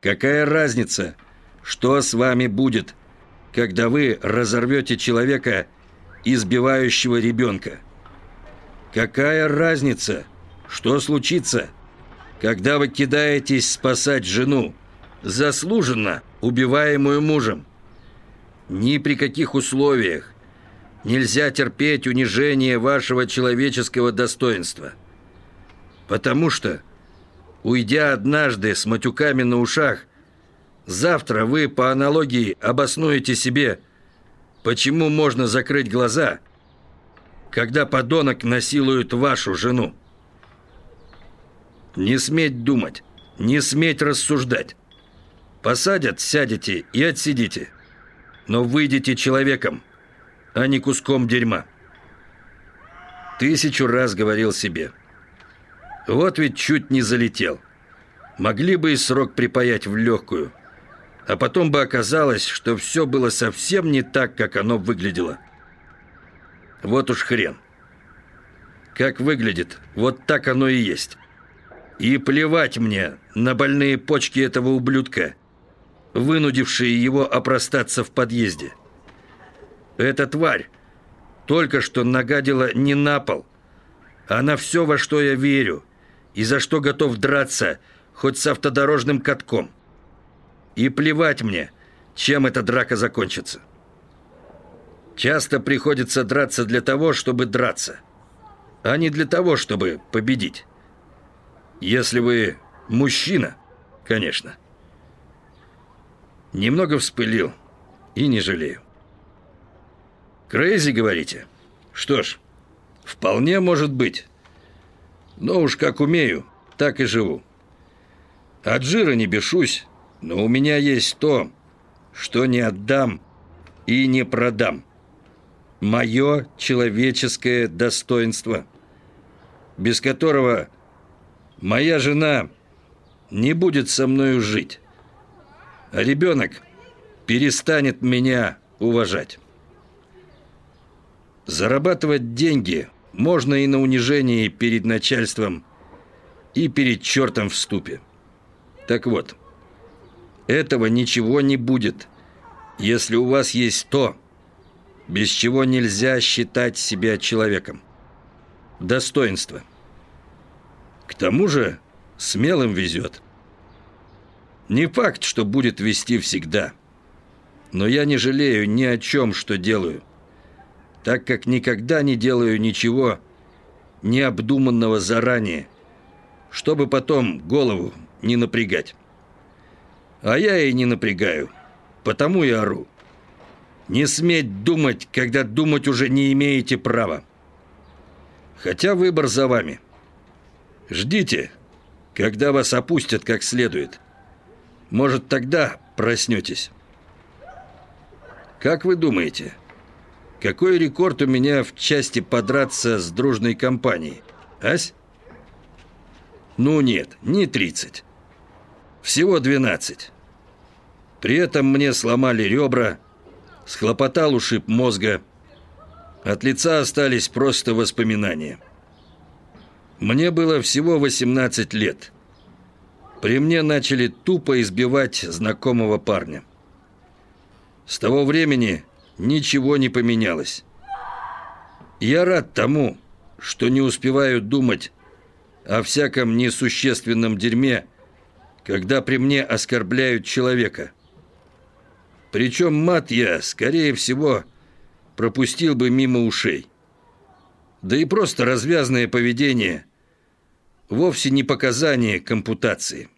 Какая разница, что с вами будет, когда вы разорвете человека, избивающего ребенка? Какая разница, что случится, когда вы кидаетесь спасать жену, заслуженно убиваемую мужем? Ни при каких условиях нельзя терпеть унижение вашего человеческого достоинства. Потому что, уйдя однажды с матюками на ушах, завтра вы по аналогии обоснуете себе, почему можно закрыть глаза, когда подонок насилует вашу жену. Не сметь думать, не сметь рассуждать. Посадят, сядете и отсидите. Но выйдете человеком, а не куском дерьма. Тысячу раз говорил себе. Вот ведь чуть не залетел. Могли бы и срок припаять в легкую. А потом бы оказалось, что все было совсем не так, как оно выглядело. Вот уж хрен. Как выглядит, вот так оно и есть. И плевать мне на больные почки этого ублюдка, вынудившие его опростаться в подъезде. Эта тварь только что нагадила не на пол, а на все, во что я верю, и за что готов драться, хоть с автодорожным катком. И плевать мне, чем эта драка закончится. Часто приходится драться для того, чтобы драться, а не для того, чтобы победить. Если вы мужчина, конечно. Немного вспылил и не жалею. Крейзи, говорите? Что ж, вполне может быть. Но уж как умею, так и живу. От жира не бешусь, но у меня есть то, что не отдам и не продам. Мое человеческое достоинство, без которого моя жена не будет со мною жить, а ребенок перестанет меня уважать. Зарабатывать деньги можно и на унижении перед начальством, и перед чертом в ступе. Так вот, этого ничего не будет, если у вас есть то, без чего нельзя считать себя человеком. Достоинство. К тому же смелым везет. Не факт, что будет вести всегда. Но я не жалею ни о чем, что делаю так как никогда не делаю ничего необдуманного заранее, чтобы потом голову не напрягать. А я и не напрягаю, потому и ору. Не сметь думать, когда думать уже не имеете права. Хотя выбор за вами. Ждите, когда вас опустят как следует. Может, тогда проснетесь. Как вы думаете, какой рекорд у меня в части подраться с дружной компанией? Ась? Ну нет, не 30. Всего 12. При этом мне сломали ребра, схлопотал ушиб мозга. От лица остались просто воспоминания. Мне было всего 18 лет. При мне начали тупо избивать знакомого парня. С того времени ничего не поменялось. Я рад тому, что не успеваю думать о всяком несущественном дерьме, когда при мне оскорбляют человека. Причем мат я, скорее всего, пропустил бы мимо ушей. Да и просто развязное поведение вовсе не показание компутации.